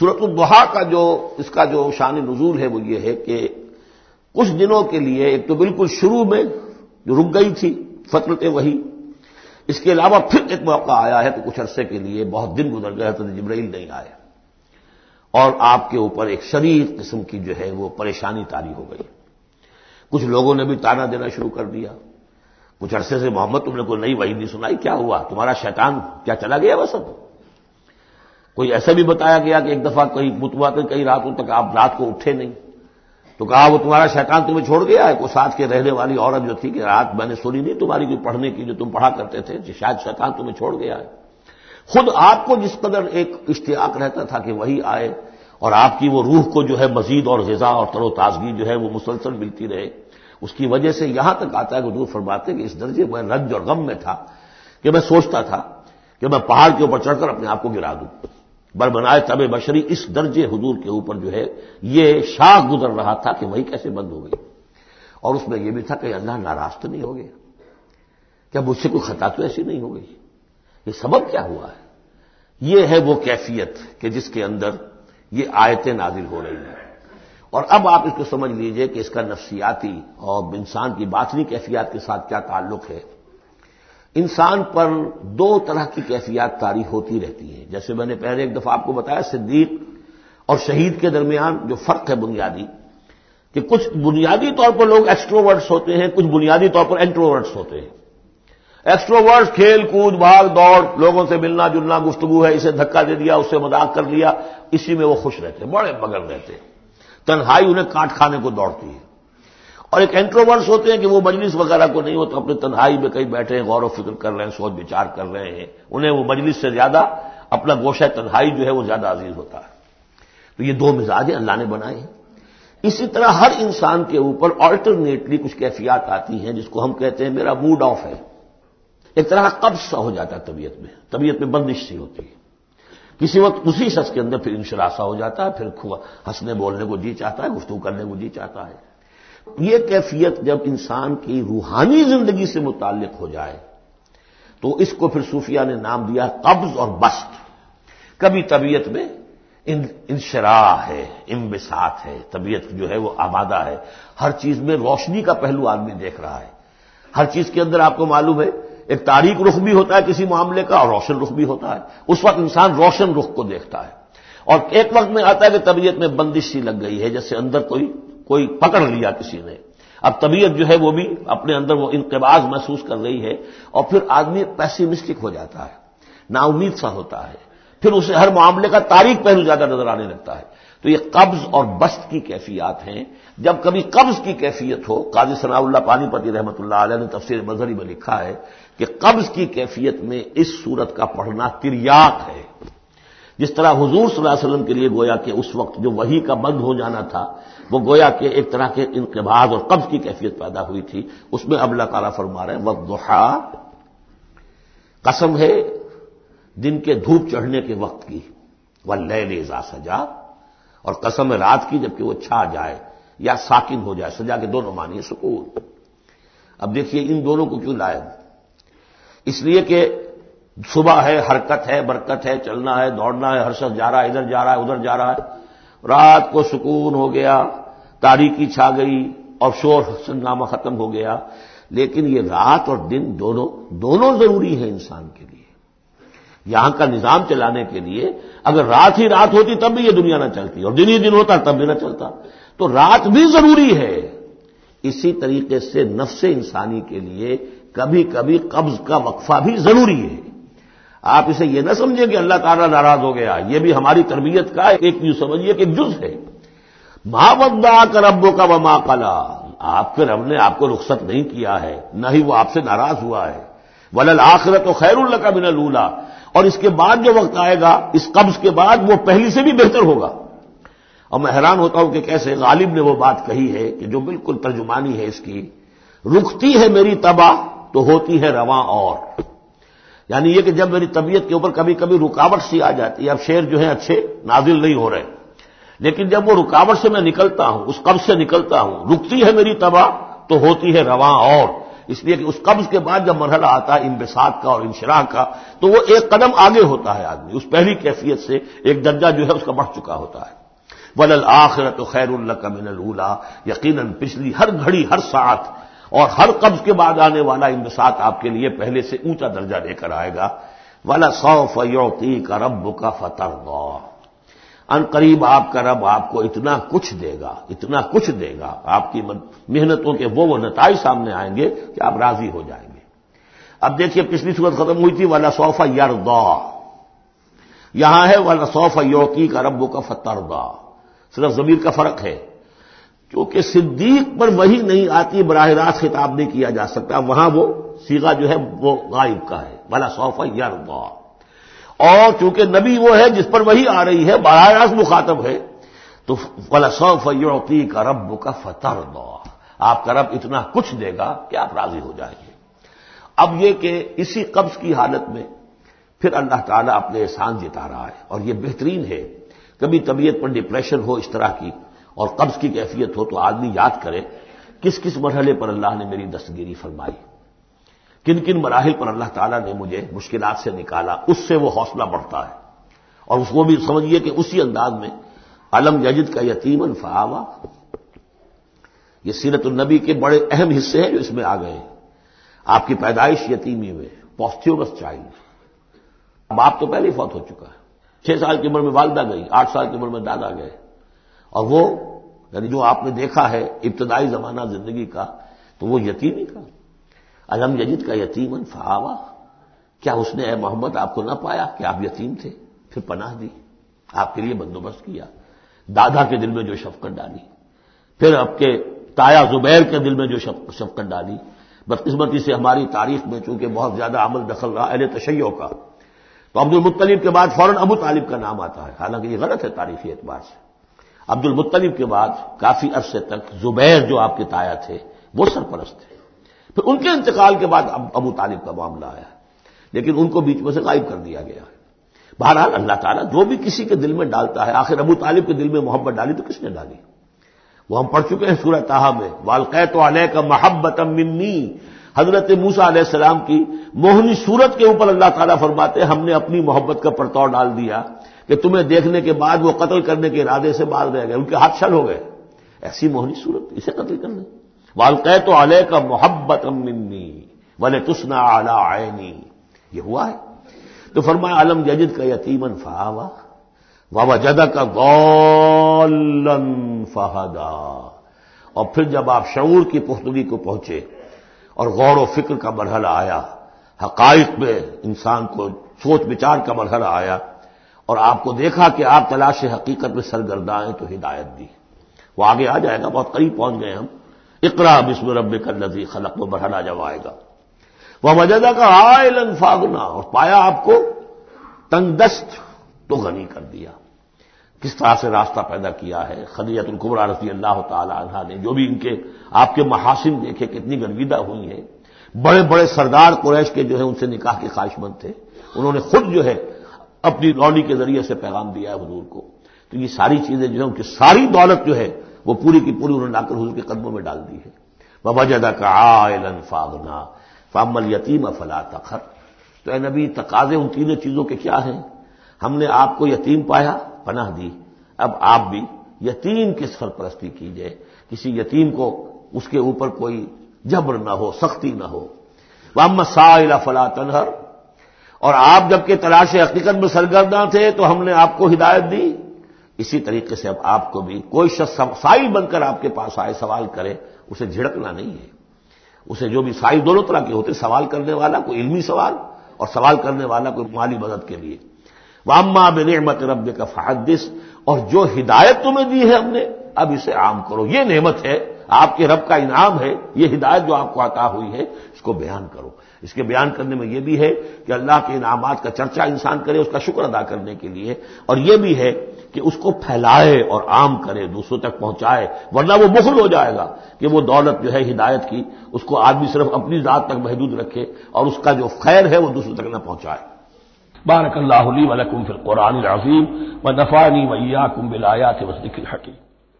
صورت الدحا کا جو اس کا جو شان نزول ہے وہ یہ ہے کہ کچھ دنوں کے لیے، ایک تو بالکل شروع میں جو رک گئی تھی فطرت وہی، اس کے علاوہ پھر ایک موقع آیا ہے تو کچھ عرصے کے لیے بہت دن گزر گئے تو جبرائیل نہیں آئے۔ اور آپ کے اوپر ایک شریر قسم کی جو ہے وہ پریشانی تاری ہو گئی۔ کچھ لوگوں نے بھی تانا دینا شروع کر دیا۔ کچھ عرصے سے محمد تم نے کوئی نئی وحید نہیں سنائی، کیا ہوا؟ تمہارا شیطان کیا چلا گیا بس اب کوئی ایسا بھی بتایا گیا کہ ایک دفعہ کہیں متوا کر کئی راتوں تک آپ رات کو اٹھے نہیں۔ تو کہا وہ تمہارا شیطان تمہیں چھوڑ گیا ہے؟ کوئی ساتھ کے رہنے والی عورت جو تھی کہ رات میں نے سنی نہیں تمہاری کوئی پڑھنے کی جو تم پڑھا کرتے تھے جی شاید شیطان تمہیں چھوڑ گیا ہے۔ خود آپ کو جس قدر ایک اشتیاق رہتا تھا کہ وہی آئے اور آپ کی وہ روح کو جو ہے مزید اور غذا اور تر و تازگی جو ہے وہ مسلسل ملتی رہے، اس کی وجہ سے یہاں تک آتا ہے کہ دور فرماتے کہ اس درجے میں رنج اور غم میں تھا کہ میں سوچتا تھا کہ میں پہاڑ کے اوپر چڑھ کر اپنے آپ کو گرا دوں۔ بر بنائے تب بشری اس درجے حضور کے اوپر جو ہے، یہ شاہ گزر رہا تھا کہ وہی کیسے بند ہو گئی۔ اور اس میں یہ بھی تھا کہ اللہ ناراض تو نہیں ہو گیا۔ کیا مجھ سے کوئی خطا تو ایسی نہیں ہو گئی؟ یہ سبب کیا ہوا ہے؟ یہ ہے وہ کیفیت کہ جس کے اندر یہ آیتیں نازل ہو رہی ہیں۔ اور اب آپ اس کو سمجھ لیجیے کہ اس کا نفسیاتی اور انسان کی باطنی کیفیات کے ساتھ کیا تعلق ہے۔ انسان پر دو طرح کی کیفیات تاری ہوتی رہتی ہیں۔ جیسے میں نے پہلے ایک دفعہ آپ کو بتایا، صدیق اور شہید کے درمیان جو فرق ہے بنیادی، کہ کچھ بنیادی طور پر لوگ ایکسٹروورٹس ہوتے ہیں، کچھ بنیادی طور پر انٹروورٹس ہوتے ہیں۔ ایکسٹروورٹس کھیل کود، بھاگ دوڑ، لوگوں سے ملنا جلنا، گفتگو ہے، اسے دھکا دے دیا، اس سے مذاق کر لیا، اسی میں وہ خوش رہتے ہیں، بڑے مگر رہتے ہیں۔ تنہائی انہیں کاٹ کھانے کو دوڑتی ہے۔ اور ایک انٹروورس ہوتے ہیں کہ وہ مجلس وغیرہ کو نہیں ہوتا اپنے تنہائی میں کہیں بیٹھے ہیں، غور و فکر کر رہے ہیں، سوچ بچار کر رہے ہیں۔ انہیں وہ مجلس سے زیادہ اپنا گوشہ تنہائی جو ہے وہ زیادہ عزیز ہوتا ہے۔ تو یہ دو مزاج اللہ نے بنائے ہیں۔ اسی طرح ہر انسان کے اوپر آلٹرنیٹلی کچھ کیفیات آتی ہیں، جس کو ہم کہتے ہیں میرا موڈ آف ہے۔ ایک طرح قبض سا ہو جاتا ہے طبیعت میں۔ طبیعت میں بندش سی ہوتی ہے۔ کسی وقت اسی شخص کے اندر پھر انشراسا ہو جاتا ہے، پھر ہنسنے، بولنے کو جی چاہتا ہے، گفتگو کرنے کو جی چاہتا ہے۔ یہ کیفیت جب انسان کی روحانی زندگی سے متعلق ہو جائے، تو اس کو پھر صوفیہ نے نام دیا قبض اور بست کبھی طبیعت میں انشراح ہے امبسات ہے، طبیعت جو ہے وہ آبادہ ہے۔ ہر چیز میں روشنی کا پہلو آدمی دیکھ رہا ہے۔ ہر چیز کے اندر آپ کو معلوم ہے، ایک تاریخ رخ بھی ہوتا ہے کسی معاملے کا اور روشن رخ بھی ہوتا ہے۔ اس وقت انسان روشن رخ کو دیکھتا ہے۔ اور ایک وقت میں آتا ہے کہ طبیعت میں بندش سی لگ گئی ہے، جیسے اندر کوئی کوئی پکڑ لیا کسی نے۔ اب طبیعت جو ہے وہ بھی اپنے اندر وہ انقباز محسوس کر رہی ہے اور پھر آدمی پیسیمسٹک ہو جاتا ہے نا امید سا ہوتا ہے۔ پھر اسے ہر معاملے کا تاریخ پہلو زیادہ نظر آنے لگتا ہے۔ تو یہ قبض اور بست کی کیفیات ہیں۔ جب کبھی قبض کی کیفیت ہو، قاضی ثناء اللہ پانی پتی رحمۃ اللہ علیہ نے تفسیر مظہری میں لکھا ہے کہ قبض کی کیفیت میں اس صورت کا پڑھنا تریاق ہے۔ جس طرح حضور صلی اللہ علیہ وسلم کے لیے گویا کہ اس وقت جو وہی کا بند ہو جانا تھا، وہ گویا کہ ایک طرح کے انقباز اور قبض کی کیفیت پیدا ہوئی تھی، اس میں اب اللہ تعالیٰ فرما رہے ہیں وقت قسم ہے دن کے دھوپ چڑھنے کے وقت کی وہ لے لیزا سجا اور قسم ہے رات کی جبکہ وہ چھا جائے یا ساکن ہو جائے، سجا کے دونوں مانی سکون۔ اب دیکھیے ان دونوں کو کیوں لائے اس لیے کہ صبح ہے، حرکت ہے، برکت ہے، چلنا ہے، دوڑنا ہے، ہر شخص جا رہا ہے، ادھر جا رہا ہے، ادھر جا رہا ہے۔ رات کو سکون ہو گیا تاریخی چھا گئی اور شور سنگامہ ختم ہو گیا۔ لیکن یہ رات اور دن دونوں دونوں ضروری ہیں انسان کے لیے۔ یہاں کا نظام چلانے کے لیے اگر رات ہی رات ہوتی تب بھی یہ دنیا نہ چلتی، اور دن ہی دن ہوتا تب بھی نہ چلتا۔ تو رات بھی ضروری ہے۔ اسی طریقے سے نفس انسانی کے لیے کبھی کبھی قبض کا وقفہ بھی ضروری ہے۔ آپ اسے یہ نہ سمجھیں کہ اللہ تعالیٰ ناراض ہو گیا۔ یہ بھی ہماری تربیت کا ایک یوں سمجھیے کہ جز ہے۔ ماں بدا کر ابو کا وما کلا آپ کے رب نے آپ کو رخصت نہیں کیا ہے، نہ ہی وہ آپ سے ناراض ہوا ہے۔ ولل آخرت و خیر اللہ کا بنا لولا اور اس کے بعد جو وقت آئے گا، اس قبض کے بعد وہ پہلی سے بھی بہتر ہوگا۔ اور میں حیران ہوتا ہوں کہ کیسے غالب نے وہ بات کہی ہے کہ جو بالکل ترجمانی ہے اس کی، رکتی ہے میری تباہ تو ہوتی ہے رواں اور۔ یعنی یہ کہ جب میری طبیعت کے اوپر کبھی کبھی رکاوٹ سی آ جاتی ہے، اب شیر جو ہے اچھے نازل نہیں ہو رہے۔ لیکن جب وہ رکاوٹ سے میں نکلتا ہوں، اس قبض سے نکلتا ہوں، رکتی ہے میری تباہ تو ہوتی ہے رواں اور۔ اس لیے کہ اس قبض کے بعد جب مرحلہ آتا ہے انبساط کا اور انشراح کا، تو وہ ایک قدم آگے ہوتا ہے آدمی، اس پہلی کیفیت سے ایک درجہ جو ہے اس کا بڑھ چکا ہوتا ہے۔ ولل آخرت خیر اللہ کا من اللہ یقیناً پچھلی ہر گھڑی، ہر ساتھ اور ہر قبض کے بعد آنے والا انبساط آپ کے لیے پہلے سے اونچا درجہ لے کر آئے گا۔ والا سو فیوتی کا رب کا فتح ان قریب آپ کا رب آپ کو اتنا کچھ دے گا، اتنا کچھ دے گا۔ آپ کی محنتوں کے وہ وہ نتائج سامنے آئیں گے کہ آپ راضی ہو جائیں گے۔ اب دیکھیے پچھلی صورت ختم ہوئی تھی والا صوفہ یار یہاں ہے والا صوفہ یوکی کا رب کا فتر صرف ضمیر کا فرق ہے۔ کیونکہ صدیق پر وہی نہیں آتی، براہ راست خطاب نہیں کیا جا سکتا، وہاں وہ سیگا جو ہے وہ غائب کا ہے۔ والا صوفہ یار اور چونکہ نبی وہ ہے جس پر وہی آ رہی ہے، براہ راست مخاطب ہے، تو فلسو فیوتی کا رب کا فتح دو آپ کا رب اتنا کچھ دے گا کہ آپ راضی ہو جائیں گے۔ اب یہ کہ اسی قبض کی حالت میں پھر اللہ تعالیٰ اپنے احسان جتا رہا ہے، اور یہ بہترین ہے۔ کبھی طبیعت پر ڈپریشن ہو، اس طرح کی۔ اور قبض کی کیفیت ہو تو آدمی یاد کرے کس کس مرحلے پر اللہ نے میری دستگیری فرمائی۔ کن کن مراحل پر اللہ تعالیٰ نے مجھے مشکلات سے نکالا، اس سے وہ حوصلہ بڑھتا ہے۔ اور اس کو بھی سمجھیے کہ اسی انداز میں علم یجد کا یتیمن فہاوا یہ سیرت النبی کے بڑے اہم حصے ہیں جو اس میں آ گئے آپ کی پیدائش یتیمی میں پوسٹیورس چائلڈ۔ باپ تو پہلے ہی فوت ہو چکا ہے۔ چھ سال کی عمر میں والدہ گئی، آٹھ سال کی عمر میں دادا گئے۔ اور وہ یعنی جو آپ نے دیکھا ہے ابتدائی زمانہ زندگی کا، تو وہ یتیمی کا۔ علم یجد کا یتیم فہاوا۔ کیا اس نے اے محمد آپ کو نہ پایا کہ آپ یتیم تھے؟ پھر پناہ دی۔ آپ کے لیے بندوبست کیا۔ دادا کے دل میں جو شفقت ڈالی۔ پھر آپ کے تایا زبیر کے دل میں جو شفقت ڈالی۔ بدقسمتی سے ہماری تاریخ میں چونکہ بہت زیادہ عمل دخل رہا اہل تشیعوں کا۔ تو عبد المطلیب کے بعد فوراً ابو طالب کا نام آتا ہے۔ حالانکہ یہ غلط ہے تاریخی اعتبار سے۔ عبد المطلیب کے بعد کافی عرصے تک زبیر جو آپ کے تایا تھے، وہ سرپرست تھے۔ پھر ان کے انتقال کے بعد ابو طالب کا معاملہ آیا۔ لیکن ان کو بیچ میں سے غائب کر دیا گیا۔ بہرحال اللہ تعالیٰ جو بھی کسی کے دل میں ڈالتا ہے، آخر ابو طالب کے دل میں محبت ڈالی تو کس نے ڈالی؟ وہ ہم پڑھ چکے ہیں سورہ تاہا میں والقیت علیہ کا محبت منی حضرت موسا علیہ السلام کی موہنی صورت کے اوپر اللہ تعالیٰ فرماتے ہم نے اپنی محبت کا پرتاؤ ڈال دیا۔ کہ تمہیں دیکھنے کے بعد وہ قتل کرنے کے ارادے سے باز رہ گئے، ان کے ہاتھ چھل ہو گئے۔ ایسی موہنی صورت، اسے قتل کرنے والقے تو علیہ کا محبت امنی ولے تسنا اعلی آئنی یہ ہوا ہے۔ تو فرمایا علم ججد کا یتیمن فہاوا وابا جدا کا غولن فہدا اور پھر جب آپ شعور کی پختگی کو پہنچے اور غور و فکر کا مرحلہ آیا، حقائق میں انسان کو سوچ بچار کا مرحلہ آیا اور آپ کو دیکھا کہ آپ تلاش حقیقت میں سرگرداں ہیں تو ہدایت دی۔ وہ آگے آ جائے گا، بہت قریب پہنچ گئے ہم۔ اقرا بسم رب کا نظی خلق و مرحلہ جب آئے گا۔ وہ مجدہ کا آئلن فاگنا اور پایا آپ کو تنگ دست تو غنی کر دیا۔ کس طرح سے راستہ پیدا کیا ہے؟ خدیت القبرا رضی اللہ تعالی عنہ نے، جو بھی ان کے، آپ کے محاسن دیکھے کتنی گرویدہ ہوئی ہیں۔ بڑے بڑے سردار قریش کے جو ہے ان سے نکاح کے خواہش مند تھے۔ انہوں نے خود جو ہے اپنی لونی کے ذریعے سے پیغام دیا ہے حضور کو۔ تو یہ ساری چیزیں جو ہے ان کی ساری دولت جو ہے، وہ پوری کی پوری انہوں نے لا کر حضور کے قدموں میں ڈال دی ہے۔ بابا جدا کا آئلن فاغنا فامل یتیم فلا تخر تو اے نبی، تقاضے ان تینوں چیزوں کے کیا ہیں؟ ہم نے آپ کو یتیم پایا، پناہ دی۔ اب آپ بھی یتیم کی سرپرستی کیجیے کسی یتیم کو اس کے اوپر کوئی جبر نہ ہو، سختی نہ ہو۔ وہ سا فلا تنہر اور آپ جبکہ تلاش حقیقت میں سرگرداں تھے تو ہم نے آپ کو ہدایت دی۔ اسی طریقے سے اب آپ کو بھی کوئی شخص سائی بن کر آپ کے پاس آئے، سوال کرے، اسے جھڑکنا نہیں ہے۔ اسے جو بھی سائی دونوں طرح کے ہوتے، سوال کرنے والا، کوئی علمی سوال، اور سوال کرنے والا کوئی مالی مدد کے لیے۔ واما بنعمت رب کا فحدث۔ اور جو ہدایت تمہیں دی ہے ہم نے، اب اسے عام کرو۔ یہ نعمت ہے، آپ کے رب کا انعام ہے، یہ ہدایت جو آپ کو عطا ہوئی ہے، اس کو بیان کرو۔ اس کے بیان کرنے میں یہ بھی ہے کہ اللہ کے انعامات کا چرچا انسان کرے، اس کا شکر ادا کرنے کے لیے۔ اور یہ بھی ہے کہ اس کو پھیلائے اور عام کرے، دوسروں تک پہنچائے، ورنہ وہ بخل ہو جائے گا کہ وہ دولت جو ہے، ہدایت کی، اس کو آدمی صرف اپنی ذات تک محدود رکھے اور اس کا جو خیر ہے، وہ دوسروں تک نہ پہنچائے۔ بارک اللہ علی ولکم فی القرآن العظیم و نفانی ویا کم بلایا الحکیم۔